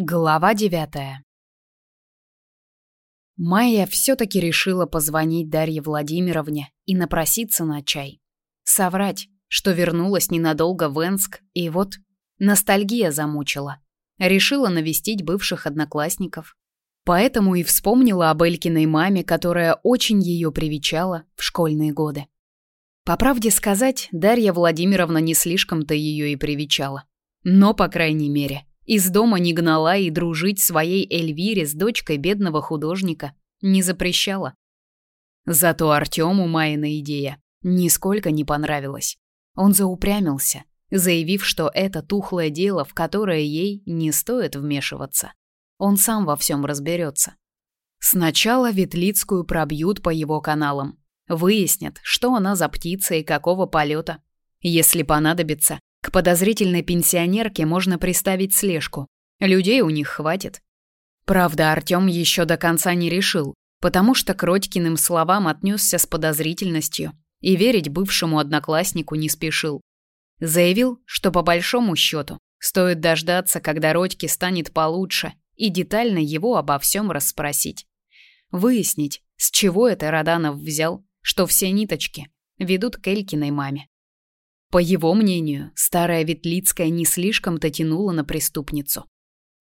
Глава девятая. Майя все-таки решила позвонить Дарье Владимировне и напроситься на чай. Соврать, что вернулась ненадолго в Энск, и вот ностальгия замучила. Решила навестить бывших одноклассников. Поэтому и вспомнила об Элькиной маме, которая очень ее привечала в школьные годы. По правде сказать, Дарья Владимировна не слишком-то ее и привечала. Но, по крайней мере, из дома не гнала и дружить своей Эльвире с дочкой бедного художника не запрещала. Зато Артему Майина идея нисколько не понравилась. Он заупрямился, заявив, что это тухлое дело, в которое ей не стоит вмешиваться. Он сам во всем разберется. Сначала Ветлицкую пробьют по его каналам, выяснят, что она за птица и какого полета. Если понадобится, подозрительной пенсионерке можно приставить слежку. Людей у них хватит. Правда, Артём еще до конца не решил, потому что к Родькиным словам отнесся с подозрительностью и верить бывшему однокласснику не спешил. Заявил, что по большому счету стоит дождаться, когда Родьке станет получше, и детально его обо всем расспросить. Выяснить, с чего это Роданов взял, что все ниточки ведут к Элькиной маме. По его мнению, старая Ветлицкая не слишком-то тянула на преступницу.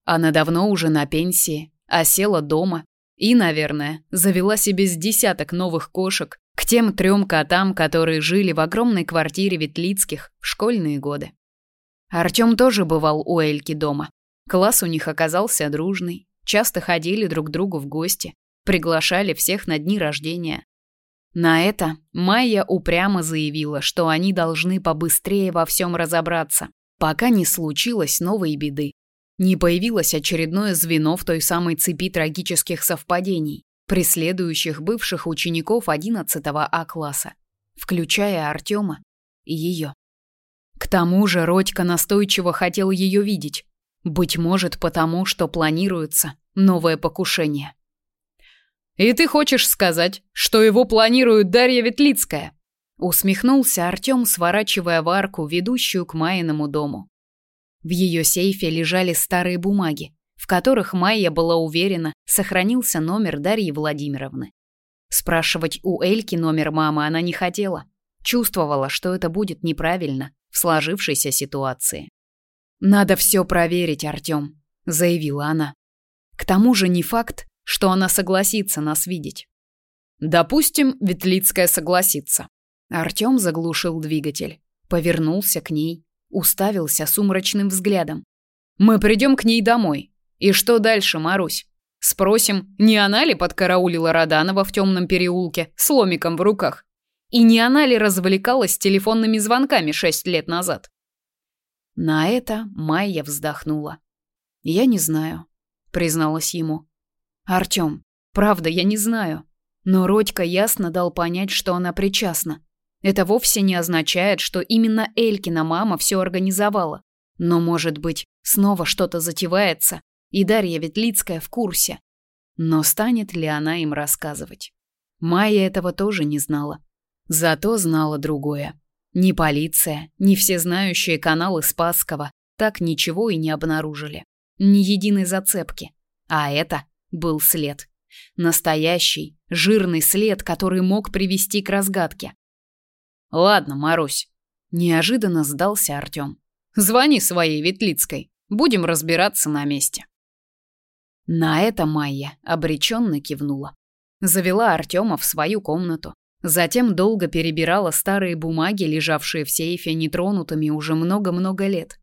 Она давно уже на пенсии, а села дома и, наверное, завела себе с десяток новых кошек к тем трем котам, которые жили в огромной квартире Ветлицких в школьные годы. Артём тоже бывал у Эльки дома. Класс у них оказался дружный, часто ходили друг к другу в гости, приглашали всех на дни рождения, на это Майя упрямо заявила, что они должны побыстрее во всем разобраться, пока не случилось новой беды. Не появилось очередное звено в той самой цепи трагических совпадений, преследующих бывших учеников 11 А-класса, включая Артема и ее. К тому же Родька настойчиво хотел ее видеть, быть может, потому что планируется новое покушение. «И ты хочешь сказать, что его планирует Дарья Ветлицкая?» Усмехнулся Артём, сворачивая в арку, ведущую к Майиному дому. В ее сейфе лежали старые бумаги, в которых Майя была уверена, сохранился номер Дарьи Владимировны. Спрашивать у Эльки номер мамы она не хотела. Чувствовала, что это будет неправильно в сложившейся ситуации. «Надо все проверить, Артём», — заявила она. «К тому же не факт, что она согласится нас видеть. Допустим, Ветлицкая согласится. Артём заглушил двигатель, повернулся к ней, уставился сумрачным взглядом. Мы придем к ней домой. И что дальше, Марусь? Спросим, не она ли подкараулила Роданова в темном переулке с ломиком в руках? И не она ли развлекалась телефонными звонками шесть лет назад? На это Майя вздохнула. «Я не знаю», — призналась ему. Артём, правда, я не знаю. Но Родька ясно дал понять, что она причастна. Это вовсе не означает, что именно Элькина мама все организовала. Но, может быть, снова что-то затевается, и Дарья Ветлицкая в курсе. Но станет ли она им рассказывать? Майя этого тоже не знала. Зато знала другое. Ни полиция, ни всезнающие каналы Спасского так ничего и не обнаружили. Ни единой зацепки. А это был след. Настоящий, жирный след, который мог привести к разгадке. Ладно, Марусь, неожиданно сдался Артём. Звони своей Ветлицкой, будем разбираться на месте. На это Майя обреченно кивнула. Завела Артема в свою комнату. Затем долго перебирала старые бумаги, лежавшие в сейфе нетронутыми уже много-много лет.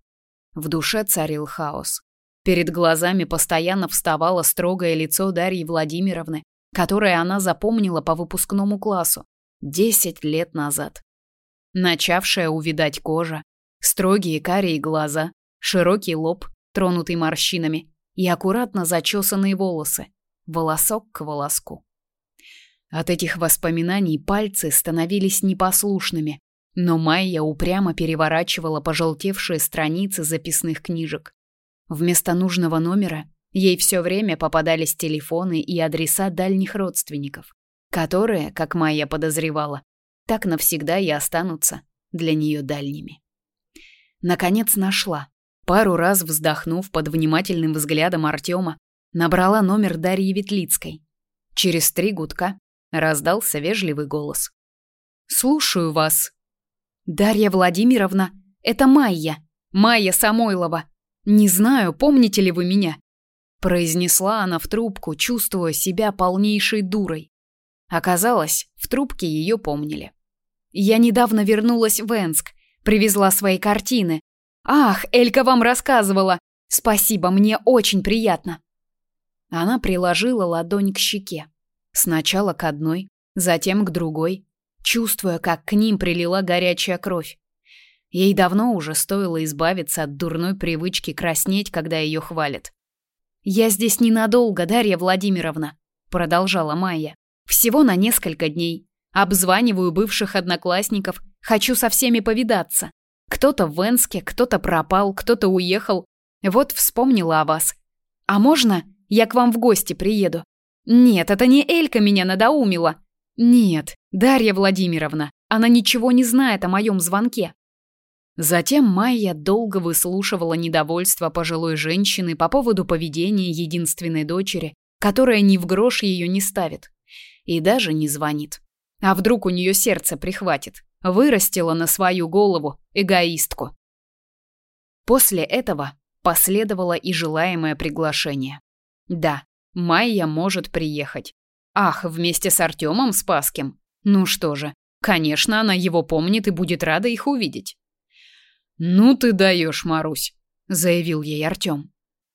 В душе царил хаос. Перед глазами постоянно вставало строгое лицо Дарьи Владимировны, которое она запомнила по выпускному классу десять лет назад. Начавшая увидать кожа, строгие карие глаза, широкий лоб, тронутый морщинами, и аккуратно зачесанные волосы, волосок к волоску. От этих воспоминаний пальцы становились непослушными, но Майя упрямо переворачивала пожелтевшие страницы записных книжек. Вместо нужного номера ей все время попадались телефоны и адреса дальних родственников, которые, как Майя подозревала, так навсегда и останутся для нее дальними. Наконец нашла. Пару раз вздохнув под внимательным взглядом Артема, набрала номер Дарьи Ветлицкой. Через три гудка раздался вежливый голос. «Слушаю вас». «Дарья Владимировна, это Майя, Майя Самойлова. Не знаю, помните ли вы меня?» произнесла она в трубку, чувствуя себя полнейшей дурой. Оказалось, в трубке ее помнили. «Я недавно вернулась в Энск, привезла свои картины. Ах, Элька вам рассказывала. Спасибо, мне очень приятно». Она приложила ладонь к щеке. Сначала к одной, затем к другой, чувствуя, как к ним прилила горячая кровь. Ей давно уже стоило избавиться от дурной привычки краснеть, когда ее хвалят. «Я здесь ненадолго, Дарья Владимировна», — продолжала Майя. «Всего на несколько дней. Обзваниваю бывших одноклассников, хочу со всеми повидаться. Кто-то в Венске, кто-то пропал, кто-то уехал. Вот вспомнила о вас. А можно я к вам в гости приеду? Нет, это не Элька меня надоумила. Нет, Дарья Владимировна, она ничего не знает о моем звонке. Затем Майя долго выслушивала недовольство пожилой женщины по поводу поведения единственной дочери, которая ни в грош ее не ставит и даже не звонит. А вдруг у нее сердце прихватит? Вырастила на свою голову эгоистку. После этого последовало и желаемое приглашение. Да, Майя может приехать. Ах, вместе с Артемом Спаским? Ну что же, конечно, она его помнит и будет рада их увидеть. «Ну ты даешь, Марусь», — заявил ей Артем.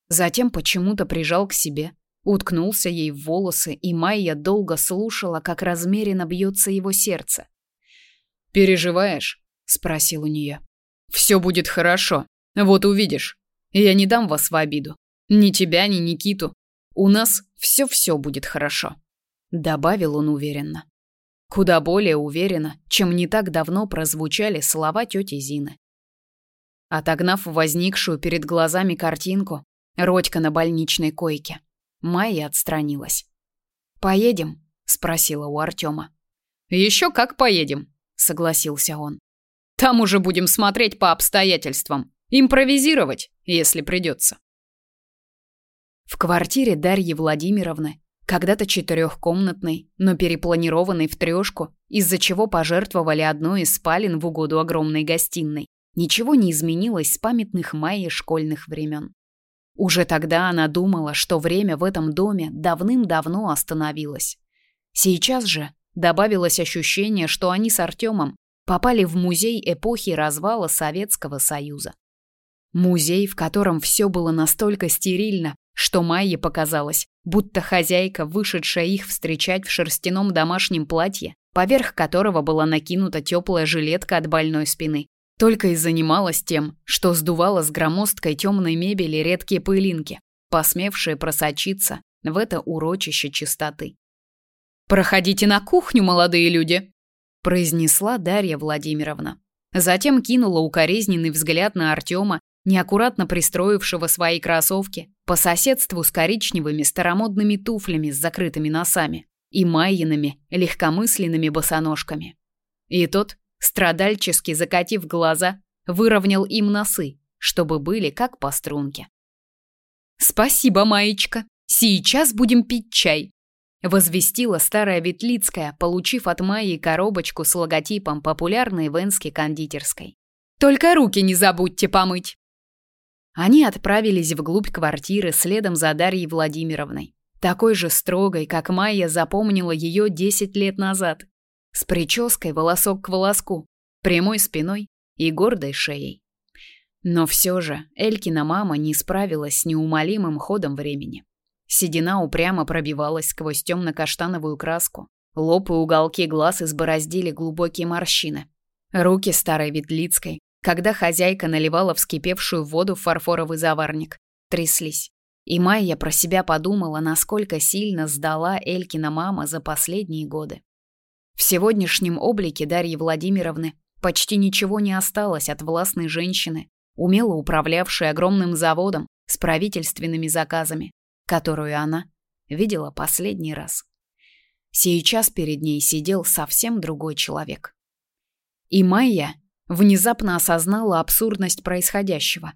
Затем почему-то прижал к себе, уткнулся ей в волосы, и Майя долго слушала, как размеренно бьется его сердце. «Переживаешь?» — спросил у нее. «Все будет хорошо. Вот увидишь. Я не дам вас в обиду. Ни тебя, ни Никиту. У нас все-все будет хорошо», — добавил он уверенно. Куда более уверенно, чем не так давно прозвучали слова тети Зины. Отогнав возникшую перед глазами картинку, Родька на больничной койке, Майя отстранилась. «Поедем?» — спросила у Артема. «Еще как поедем», — согласился он. «Там уже будем смотреть по обстоятельствам, импровизировать, если придется». В квартире Дарьи Владимировны, когда-то четырехкомнатной, но перепланированной в трешку, из-за чего пожертвовали одной из спален в угоду огромной гостиной, Ничего не изменилось с памятных Майи школьных времен. Уже тогда она думала, что время в этом доме давным-давно остановилось. Сейчас же добавилось ощущение, что они с Артемом попали в музей эпохи развала Советского Союза. Музей, в котором все было настолько стерильно, что Майе показалось, будто хозяйка, вышедшая их встречать в шерстяном домашнем платье, поверх которого была накинута теплая жилетка от больной спины, только и занималась тем, что сдувала с громоздкой темной мебели редкие пылинки, посмевшие просочиться в это урочище чистоты. «Проходите на кухню, молодые люди!» – произнесла Дарья Владимировна. Затем кинула укоризненный взгляд на Артема, неаккуратно пристроившего свои кроссовки по соседству с коричневыми старомодными туфлями с закрытыми носами и майиными легкомысленными босоножками. И тот страдальчески закатив глаза, выровнял им носы, чтобы были как по струнке. «Спасибо, Маечка. Сейчас будем пить чай», — возвестила старая Ветлицкая, получив от Майи коробочку с логотипом популярной венской кондитерской. «Только руки не забудьте помыть». Они отправились вглубь квартиры следом за Дарьей Владимировной, такой же строгой, как Майя запомнила ее 10 лет назад, с прической волосок к волоску, прямой спиной и гордой шеей. Но все же Элькина мама не справилась с неумолимым ходом времени. Седина упрямо пробивалась сквозь темно-каштановую краску. Лоб и уголки глаз избороздили глубокие морщины. Руки старой Ветлицкой, когда хозяйка наливала вскипевшую воду в фарфоровый заварник, тряслись. И Майя про себя подумала, насколько сильно сдала Элькина мама за последние годы. В сегодняшнем облике Дарьи Владимировны почти ничего не осталось от властной женщины, умело управлявшей огромным заводом с правительственными заказами, которую она видела последний раз. Сейчас перед ней сидел совсем другой человек. И Майя внезапно осознала абсурдность происходящего.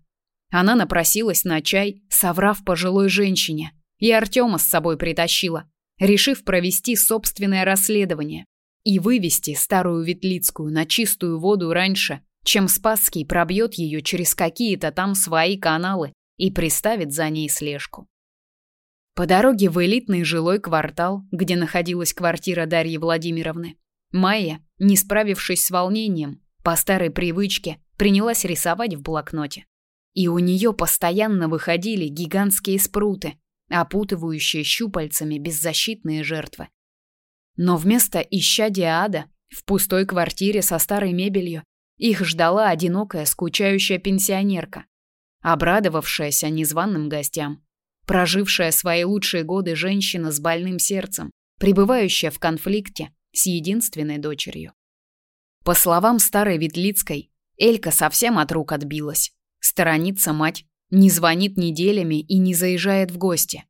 Она напросилась на чай, соврав пожилой женщине, и Артема с собой притащила, решив провести собственное расследование и вывести старую Ветлицкую на чистую воду раньше, чем Спасский пробьет ее через какие-то там свои каналы и приставит за ней слежку. По дороге в элитный жилой квартал, где находилась квартира Дарьи Владимировны, Майя, не справившись с волнением, по старой привычке принялась рисовать в блокноте и у нее постоянно выходили гигантские спруты, опутывающие щупальцами беззащитные жертвы. Но вместо исчадия ада в пустой квартире со старой мебелью их ждала одинокая скучающая пенсионерка, обрадовавшаяся незваным гостям, прожившая свои лучшие годы женщина с больным сердцем, пребывающая в конфликте с единственной дочерью. По словам старой Ветлицкой, Элька совсем от рук отбилась Сторонится мать, не звонит неделями и не заезжает в гости.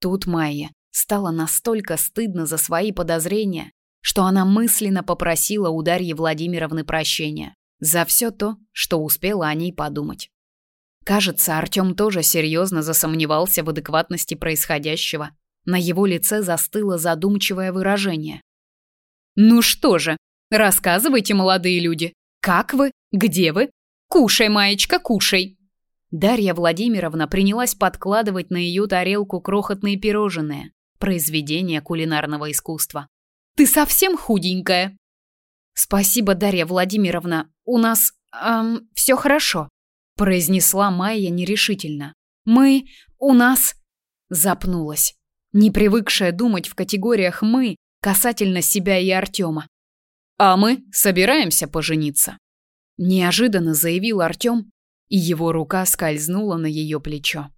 Тут Майя стало настолько стыдно за свои подозрения, что она мысленно попросила у Дарьи Владимировны прощения за все то, что успела о ней подумать. Кажется, Артём тоже серьезно засомневался в адекватности происходящего. На его лице застыло задумчивое выражение. «Ну что же, рассказывайте, молодые люди, как вы, где вы Кушай, Маечка, кушай. Дарья Владимировна принялась подкладывать на ее тарелку крохотные пирожные, произведение кулинарного искусства. Ты совсем худенькая. Спасибо, Дарья Владимировна. У нас эм, все хорошо, произнесла Майя нерешительно. Мы у нас запнулась, не привыкшая думать в категориях мы касательно себя и Артема. А мы собираемся пожениться. Неожиданно заявил Артём, и его рука скользнула на ее плечо.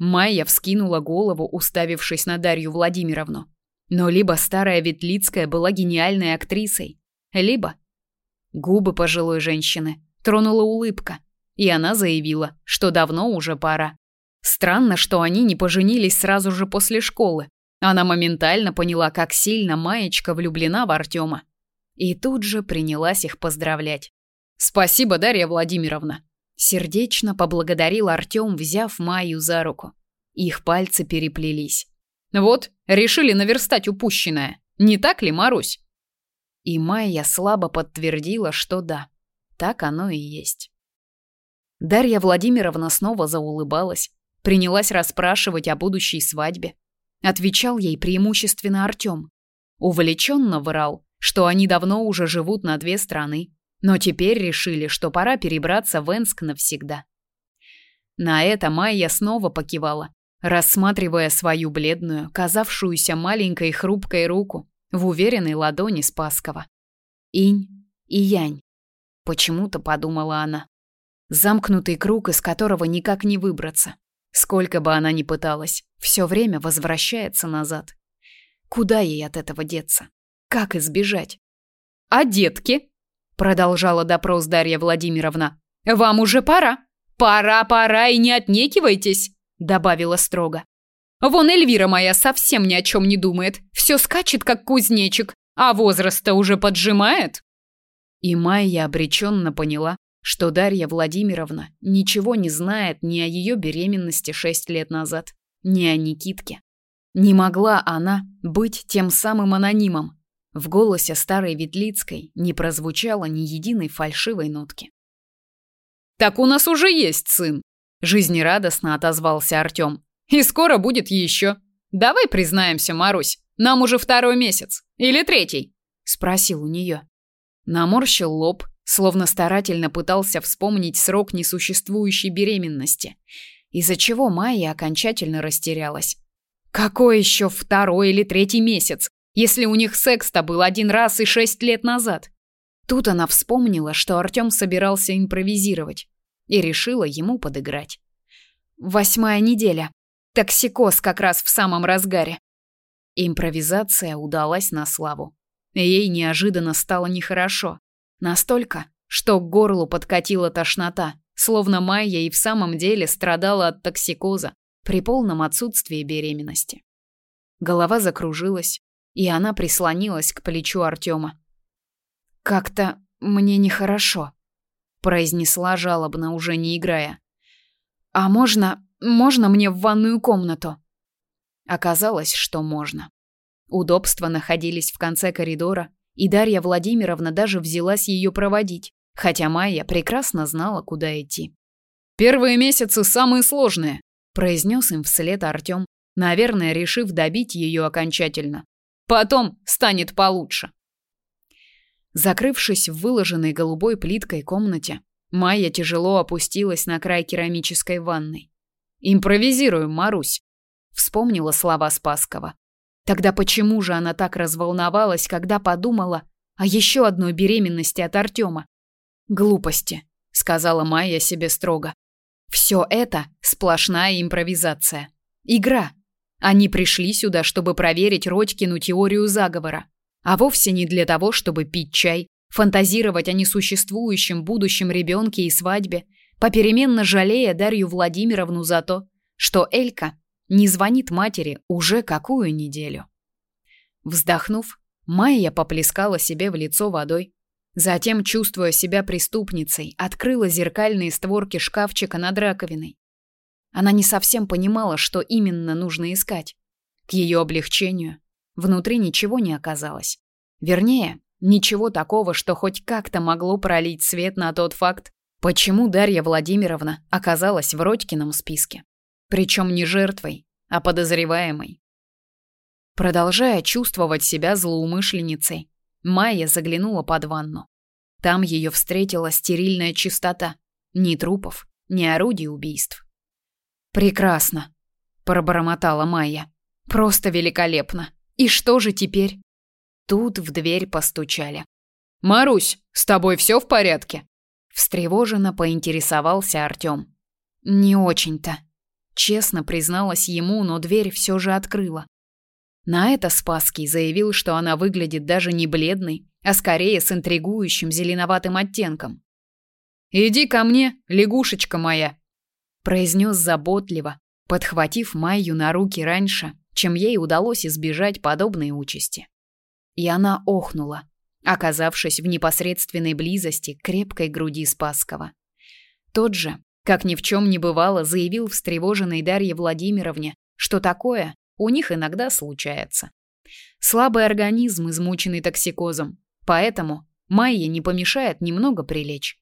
Майя вскинула голову, уставившись на Дарью Владимировну. Но либо старая Ветлицкая была гениальной актрисой, либо... Губы пожилой женщины тронула улыбка, и она заявила, что давно уже пора. Странно, что они не поженились сразу же после школы. Она моментально поняла, как сильно Маечка влюблена в Артема. И тут же принялась их поздравлять. Спасибо, Дарья Владимировна. Сердечно поблагодарил Артём, взяв Майю за руку. Их пальцы переплелись. Вот, решили наверстать упущенное. Не так ли, Марусь? И Майя слабо подтвердила, что да. Так оно и есть. Дарья Владимировна снова заулыбалась, принялась расспрашивать о будущей свадьбе. Отвечал ей преимущественно Артём. Увлеченно врал, что они давно уже живут на две страны, но теперь решили, что пора перебраться в Энск навсегда. На это Майя снова покивала, рассматривая свою бледную, казавшуюся маленькой хрупкой руку в уверенной ладони Спаскова. Инь и Янь. Почему-то подумала она. Замкнутый круг, из которого никак не выбраться. Сколько бы она ни пыталась, все время возвращается назад. Куда ей от этого деться? Как избежать? А детки? Продолжала допрос Дарья Владимировна. Вам уже пора. Пора, пора и не отнекивайтесь, добавила строго. Вон Эльвира моя совсем ни о чем не думает, все скачет как кузнечик, а возраст-то уже поджимает. И Майя обреченно поняла, что Дарья Владимировна ничего не знает ни о ее беременности шесть лет назад, ни о Никитке. Не могла она быть тем самым анонимом, в голосе старой Ветлицкой не прозвучало ни единой фальшивой нотки. «Так у нас уже есть сын!» – жизнерадостно отозвался Артем. «И скоро будет еще. Давай признаемся, Марусь, нам уже второй месяц. Или третий?» – спросил у нее. Наморщил лоб, словно старательно пытался вспомнить срок несуществующей беременности, из-за чего Майя окончательно растерялась. «Какой еще второй или третий месяц? Если у них секс-то был один раз и шесть лет назад? Тут она вспомнила, что Артём собирался импровизировать, и решила ему подыграть. Восьмая неделя. Токсикоз как раз в самом разгаре. Импровизация удалась на славу. Ей неожиданно стало нехорошо. Настолько, что к горлу подкатила тошнота, словно Майя и в самом деле страдала от токсикоза при полном отсутствии беременности. Голова закружилась, и она прислонилась к плечу Артема. «Как-то мне нехорошо», — произнесла жалобно, уже не играя. «А можно... можно мне в ванную комнату?» Оказалось, что можно. Удобства находились в конце коридора, и Дарья Владимировна даже взялась ее проводить, хотя Майя прекрасно знала, куда идти. «Первые месяцы самые сложные», – произнес им вслед Артем, наверное, решив добить ее окончательно. «Потом станет получше». Закрывшись в выложенной голубой плиткой комнате, Майя тяжело опустилась на край керамической ванной. «Импровизируем, Марусь», — вспомнила слова Спаскова. Тогда почему же она так разволновалась, когда подумала о еще одной беременности от Артема? «Глупости», — сказала Майя себе строго. «Все это сплошная импровизация. Игра. Они пришли сюда, чтобы проверить Родькину теорию заговора, а вовсе не для того, чтобы пить чай, фантазировать о несуществующем будущем ребенке и свадьбе, попеременно жалея Дарью Владимировну за то, что Элька не звонит матери уже какую неделю. Вздохнув, Майя поплескала себе в лицо водой. Затем, чувствуя себя преступницей, открыла зеркальные створки шкафчика над раковиной. Она не совсем понимала, что именно нужно искать. К ее облегчению внутри ничего не оказалось. Вернее, ничего такого, что хоть как-то могло пролить свет на тот факт, почему Дарья Владимировна оказалась в Родькином списке. Причем не жертвой, а подозреваемой. Продолжая чувствовать себя злоумышленницей, Майя заглянула под ванну. Там ее встретила стерильная чистота. Ни трупов, ни орудий убийств. «Прекрасно», — пробормотала Майя. «Просто великолепно. И что же теперь?» Тут в дверь постучали. «Марусь, с тобой все в порядке?» Встревоженно поинтересовался Артем. «Не очень-то», Честно призналась ему, но дверь все же открыла. На это Спасский заявил, что она выглядит даже не бледной, а скорее с интригующим зеленоватым оттенком. «Иди ко мне, лягушечка моя», – произнес заботливо, подхватив Майю на руки раньше, чем ей удалось избежать подобной участи. И она охнула, оказавшись в непосредственной близости к крепкой груди Спасского. Тот же как ни в чем не бывало, заявил встревоженной Дарье Владимировне, что такое у них иногда случается. Слабый организм, измученный токсикозом, поэтому Майе не помешает немного прилечь.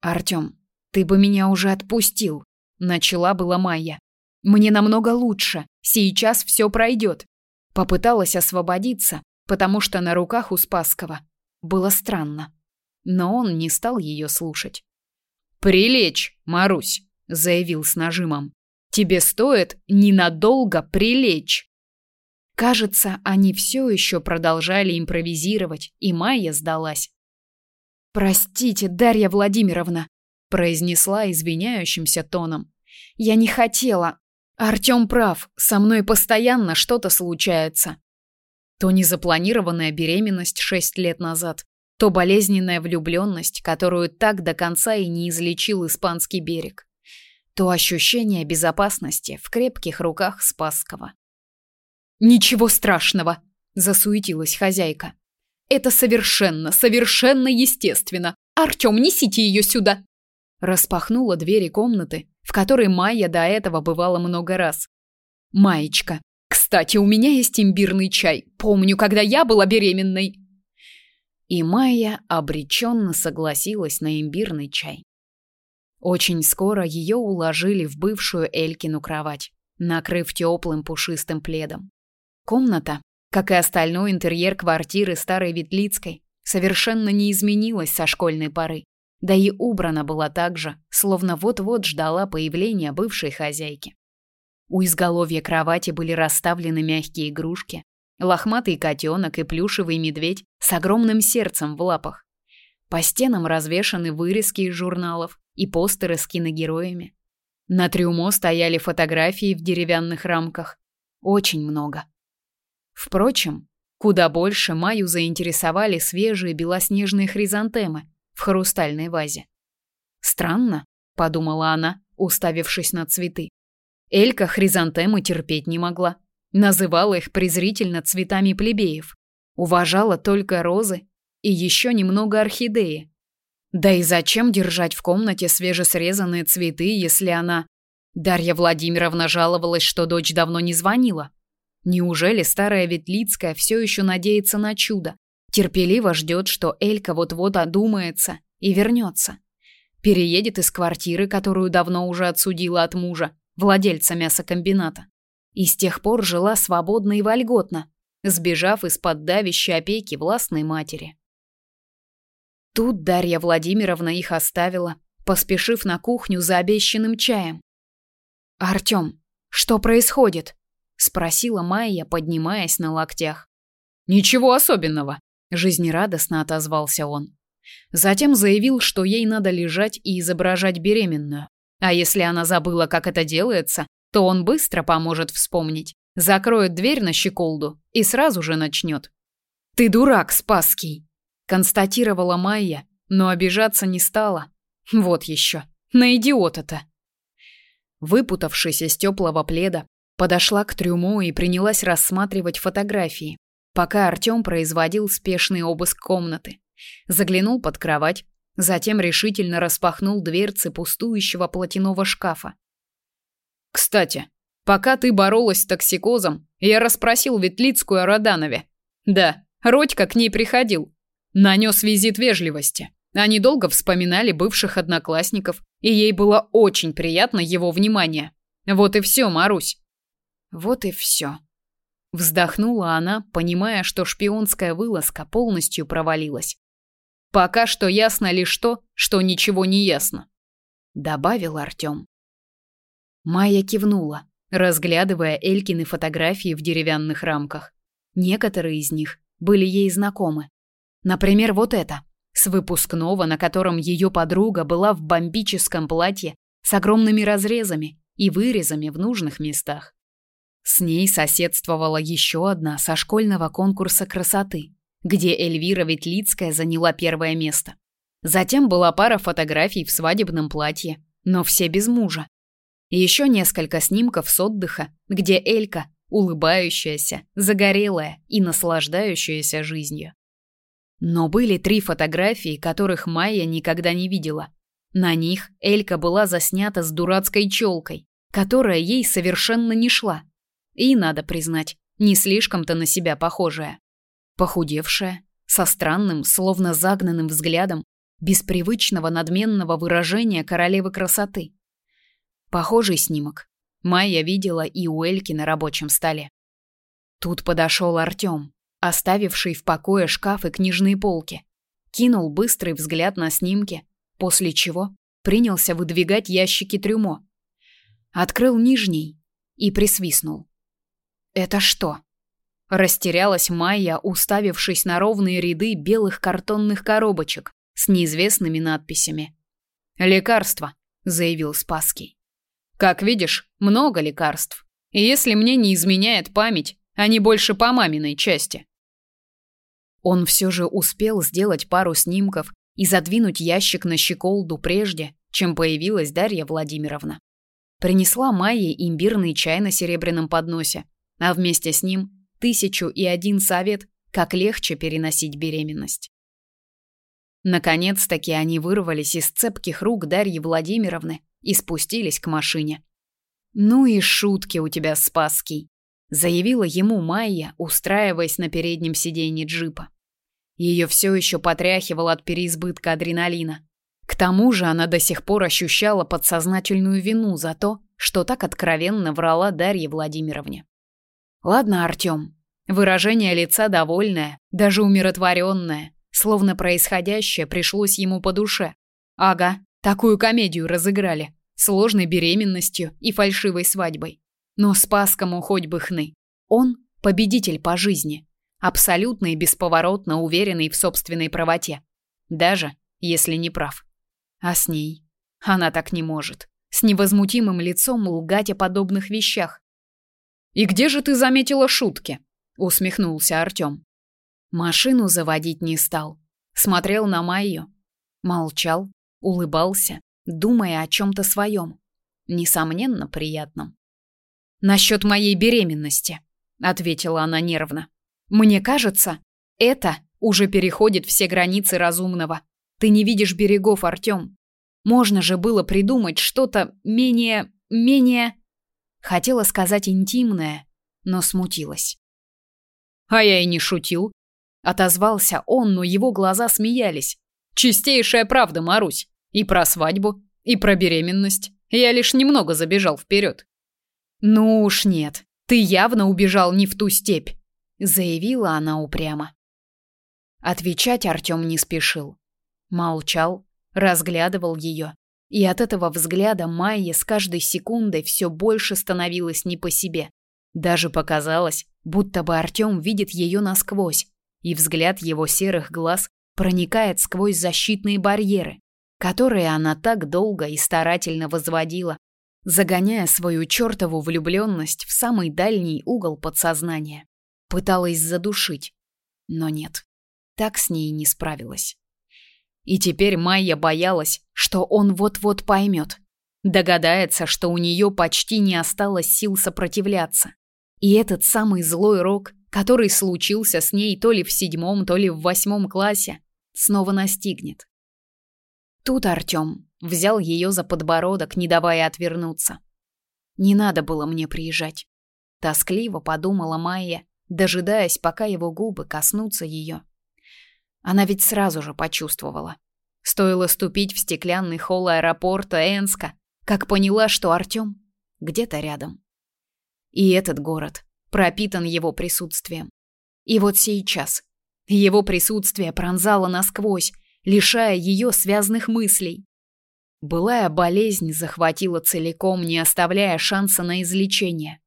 «Артем, ты бы меня уже отпустил», — начала была Майя. «Мне намного лучше, сейчас все пройдет». Попыталась освободиться, потому что на руках у Спасского. Было странно. Но он не стал ее слушать. «Прилечь, Марусь», — заявил с нажимом. «Тебе стоит ненадолго прилечь». Кажется, они все еще продолжали импровизировать, и Майя сдалась. «Простите, Дарья Владимировна», — произнесла извиняющимся тоном. «Я не хотела. Артем прав, со мной постоянно что-то случается». То незапланированная беременность шесть лет назад, то болезненная влюбленность, которую так до конца и не излечил испанский берег, то ощущение безопасности в крепких руках Спасского. «Ничего страшного!» – засуетилась хозяйка. «Это совершенно, совершенно естественно! Артем, несите ее сюда!» Распахнула двери комнаты, в которой Майя до этого бывала много раз. «Маечка, кстати, у меня есть имбирный чай. Помню, когда я была беременной!» И Майя обреченно согласилась на имбирный чай. Очень скоро ее уложили в бывшую Элькину кровать, накрыв теплым пушистым пледом. Комната, как и остальной интерьер квартиры старой Ветлицкой, совершенно не изменилась со школьной поры. Да и убрана была так же, словно вот-вот ждала появления бывшей хозяйки. У изголовья кровати были расставлены мягкие игрушки, Лохматый котенок и плюшевый медведь с огромным сердцем в лапах. По стенам развешаны вырезки из журналов и постеры с киногероями. На трюмо стояли фотографии в деревянных рамках. Очень много. Впрочем, куда больше Маю заинтересовали свежие белоснежные хризантемы в хрустальной вазе. «Странно», — подумала она, уставившись на цветы. Элька хризантемы терпеть не могла называла их презрительно цветами плебеев, уважала только розы и еще немного орхидеи. Да и зачем держать в комнате свежесрезанные цветы, если она... Дарья Владимировна жаловалась, что дочь давно не звонила. Неужели старая Ветлицкая все еще надеется на чудо? Терпеливо ждет, что Элька вот-вот одумается и вернется. Переедет из квартиры, которую давно уже отсудила от мужа, владельца мясокомбината. И с тех пор жила свободно и вольготно, сбежав из-под давящей опеки властной матери. Тут Дарья Владимировна их оставила, поспешив на кухню за обещанным чаем. «Артём, что происходит?» — спросила Майя, поднимаясь на локтях. «Ничего особенного», — жизнерадостно отозвался он. Затем заявил, что ей надо лежать и изображать беременную. А если она забыла, как это делается, то он быстро поможет вспомнить. Закроет дверь на щеколду и сразу же начнет. «Ты дурак, Спасский!» констатировала Майя, но обижаться не стала. Вот еще, на идиота-то. Выпутавшись из теплого пледа, подошла к трюму и принялась рассматривать фотографии, пока Артём производил спешный обыск комнаты. Заглянул под кровать, затем решительно распахнул дверцы пустующего платяного шкафа. «Кстати, пока ты боролась с токсикозом, я расспросил Ветлицкую о Роданове. Да, Родька к ней приходил, Нанес визит вежливости. Они долго вспоминали бывших одноклассников, и ей было очень приятно его внимание. Вот и все, Марусь. Вот и все. Вздохнула она, понимая, что шпионская вылазка полностью провалилась. Пока что ясно лишь то, что ничего не ясно, добавил Артём. Майя кивнула, разглядывая Элькины фотографии в деревянных рамках. Некоторые из них были ей знакомы. Например, вот это, с выпускного, на котором ее подруга была в бомбическом платье с огромными разрезами и вырезами в нужных местах. С ней соседствовала еще одна со школьного конкурса красоты, где Эльвира Ветлицкая заняла первое место. Затем была пара фотографий в свадебном платье, но все без мужа. Еще несколько снимков с отдыха, где Элька, улыбающаяся, загорелая и наслаждающаяся жизнью. Но были три фотографии, которых Майя никогда не видела. На них Элька была заснята с дурацкой челкой, которая ей совершенно не шла. И, надо признать, не слишком-то на себя похожая. Похудевшая, со странным, словно загнанным взглядом, без привычного надменного выражения королевы красоты. Похожий снимок Майя видела и у Эльки на рабочем столе. Тут подошел Артем оставивший в покое шкаф и книжные полки. Кинул быстрый взгляд на снимки, после чего принялся выдвигать ящики трюмо. Открыл нижний и присвистнул. «Это что?» Растерялась Майя, уставившись на ровные ряды белых картонных коробочек с неизвестными надписями. «Лекарства», — заявил Спасский. «Как видишь, много лекарств. И если мне не изменяет память, они больше по маминой части. Он все же успел сделать пару снимков и задвинуть ящик на щеколду прежде, чем появилась Дарья Владимировна. Принесла Майе имбирный чай на серебряном подносе, а вместе с ним тысячу и один совет, как легче переносить беременность. Наконец-таки они вырвались из цепких рук Дарьи Владимировны и спустились к машине. «Ну и шутки у тебя, Спасский!» заявила ему Майя, устраиваясь на переднем сиденье джипа. Ее все еще потряхивало от переизбытка адреналина. К тому же она до сих пор ощущала подсознательную вину за то, что так откровенно врала Дарье Владимировне. Ладно, Артём. Выражение лица довольное, даже умиротворенное, словно происходящее пришлось ему по душе. Ага, такую комедию разыграли, сложной беременностью и фальшивой свадьбой. Но Спаскому хоть бы хны. Он победитель по жизни, абсолютно и бесповоротно уверенный в собственной правоте, даже если не прав. А с ней она так не может. С невозмутимым лицом лгать о подобных вещах. «И где же ты заметила шутки?» — усмехнулся Артём. Машину заводить не стал. Смотрел на Майю. Молчал, улыбался, думая о чем то своем, Несомненно, приятном. Насчет моей беременности, ответила она нервно. Мне кажется, это уже переходит все границы разумного. Ты не видишь берегов, Артём. Можно же было придумать что-то менее... менее... Хотела сказать интимное, но смутилась. А я и не шутил. Отозвался он, но его глаза смеялись. Чистейшая правда, Марусь. И про свадьбу, и про беременность. Я лишь немного забежал вперед. Ну уж нет, ты явно убежал не в ту степь, заявила она упрямо. Отвечать Артём не спешил. Молчал, разглядывал ее, и от этого взгляда Майе с каждой секундой все больше становилось не по себе. Даже показалось, будто бы Артём видит ее насквозь, и взгляд его серых глаз проникает сквозь защитные барьеры, которые она так долго и старательно возводила, загоняя свою чертову влюбленность в самый дальний угол подсознания. Пыталась задушить, но нет, так с ней не справилась. И теперь Майя боялась, что он вот-вот поймет, догадается, что у нее почти не осталось сил сопротивляться. И этот самый злой рок, который случился с ней то ли в седьмом, то ли в восьмом классе, снова настигнет. Тут Артём взял ее за подбородок, не давая отвернуться. Не надо было мне приезжать. Тоскливо подумала Майя, дожидаясь, пока его губы коснутся ее. Она ведь сразу же почувствовала. Стоило ступить в стеклянный холл аэропорта Энска, как поняла, что Артём где-то рядом. И этот город пропитан его присутствием. И вот сейчас его присутствие пронзало насквозь, лишая ее связных мыслей. Былая болезнь захватила целиком, не оставляя шанса на излечение.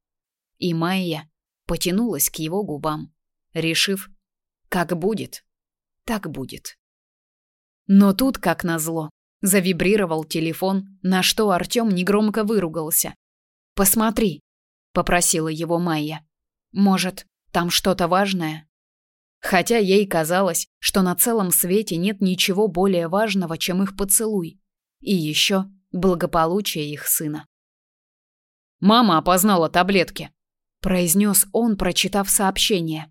И Майя потянулась к его губам, решив, как будет, так будет. Но тут, как назло, завибрировал телефон, на что Артём негромко выругался. «Посмотри», — попросила его Майя. «Может, там что-то важное?» Хотя ей казалось, что на целом свете нет ничего более важного, чем их поцелуй. И еще благополучие их сына. «Мама опознала таблетки», — произнес он, прочитав сообщение.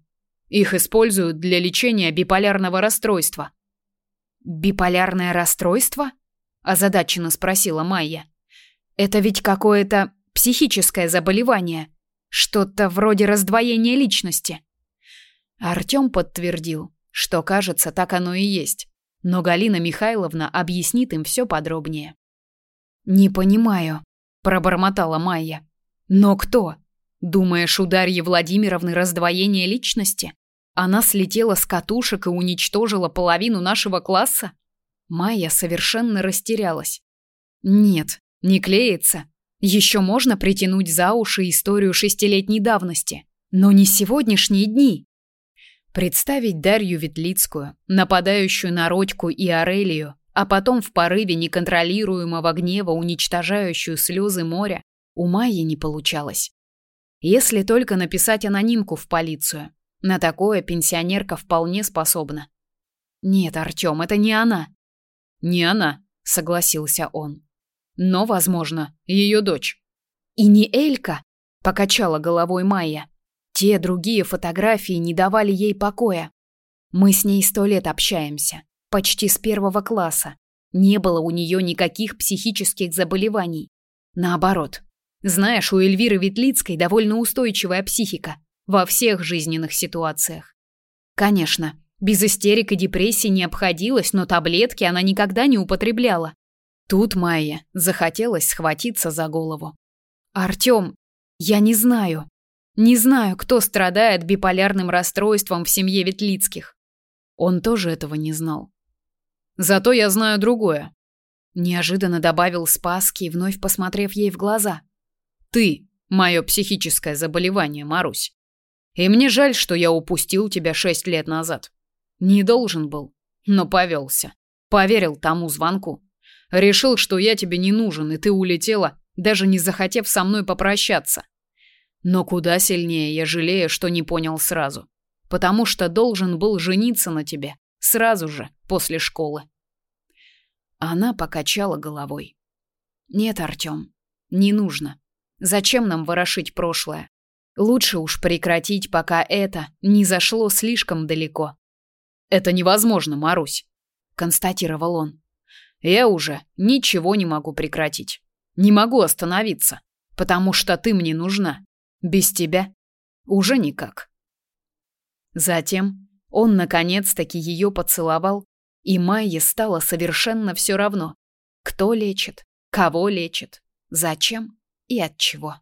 Их используют для лечения биполярного расстройства. Биполярное расстройство? озадаченно спросила Майя. Это ведь какое-то психическое заболевание, что-то вроде раздвоения личности. Артём подтвердил, что, кажется, так оно и есть. Но Галина Михайловна объяснит им все подробнее. Не понимаю, пробормотала Майя. Но кто? Думаешь, у Дарьи Владимировны раздвоение личности? Она слетела с катушек и уничтожила половину нашего класса? Майя совершенно растерялась. Нет, не клеится. Еще можно притянуть за уши историю шестилетней давности, но не сегодняшние дни. Представить Дарью Ветлицкую, нападающую на Родьку и Арелию, а потом в порыве неконтролируемого гнева уничтожающую слезы моря, у Майи не получалось. Если только написать анонимку в полицию. На такое пенсионерка вполне способна. Нет, Артём, это не она. Не она, согласился он. Но, возможно, ее дочь. И не Элька, покачала головой Майя. Те другие фотографии не давали ей покоя. Мы с ней сто лет общаемся, почти с первого класса. Не было у нее никаких психических заболеваний. Наоборот. Знаешь, у Эльвиры Ветлицкой довольно устойчивая психика во всех жизненных ситуациях. Конечно, без истерик и депрессий не обходилось, но таблетки она никогда не употребляла. Тут Майе захотелось схватиться за голову. Артём, я не знаю. Не знаю, кто страдает биполярным расстройством в семье Ветлицких. Он тоже этого не знал. Зато я знаю другое. Неожиданно добавил Спасский, вновь посмотрев ей в глаза. Ты мое психическое заболевание, Марусь. И мне жаль, что я упустил тебя шесть лет назад. Не должен был, но повелся. Поверил тому звонку. Решил, что я тебе не нужен, и ты улетела, даже не захотев со мной попрощаться. Но куда сильнее я жалею, что не понял сразу. Потому что должен был жениться на тебе сразу же после школы. Она покачала головой. Нет, Артём, не нужно. Зачем нам ворошить прошлое? Лучше уж прекратить, пока это не зашло слишком далеко. Это невозможно, Марусь. констатировал он. Я уже ничего не могу прекратить. Не могу остановиться, потому что ты мне нужна. Без тебя уже никак. Затем он наконец-таки ее поцеловал, и Майе стало совершенно все равно, кто лечит, кого лечит, зачем и от чего.